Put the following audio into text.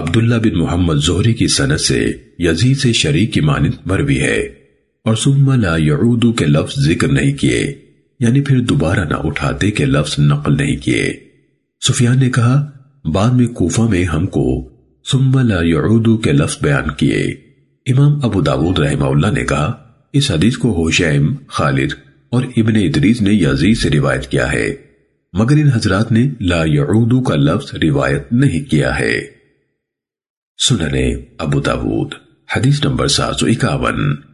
عبداللہ بن محمد زہری کی سنت سے یزید سے شریک کی مانند مروی ہے اور ثم لا یعودو کے لفظ ذکر نہیں کیے یعنی پھر دوبارہ نہ اٹھاتے کے لفظ نقل نہیں کیے۔ سفیان نے کہا، بعد میں کوفہ میں ہم کو ثم لا یعودو کے لفظ بیان کیے۔ امام ابو داود رحمہ اللہ نے کہا، اس حدیث کو ہوشیم خالد اور ابن ادریس نے یزید سے روایت کیا ہے، مگر ان حضرات نے لا یعودو کا لفظ روایت نہیں کیا ہے۔ سننے ابو داود حدیث نمبر سات سو اکاون۔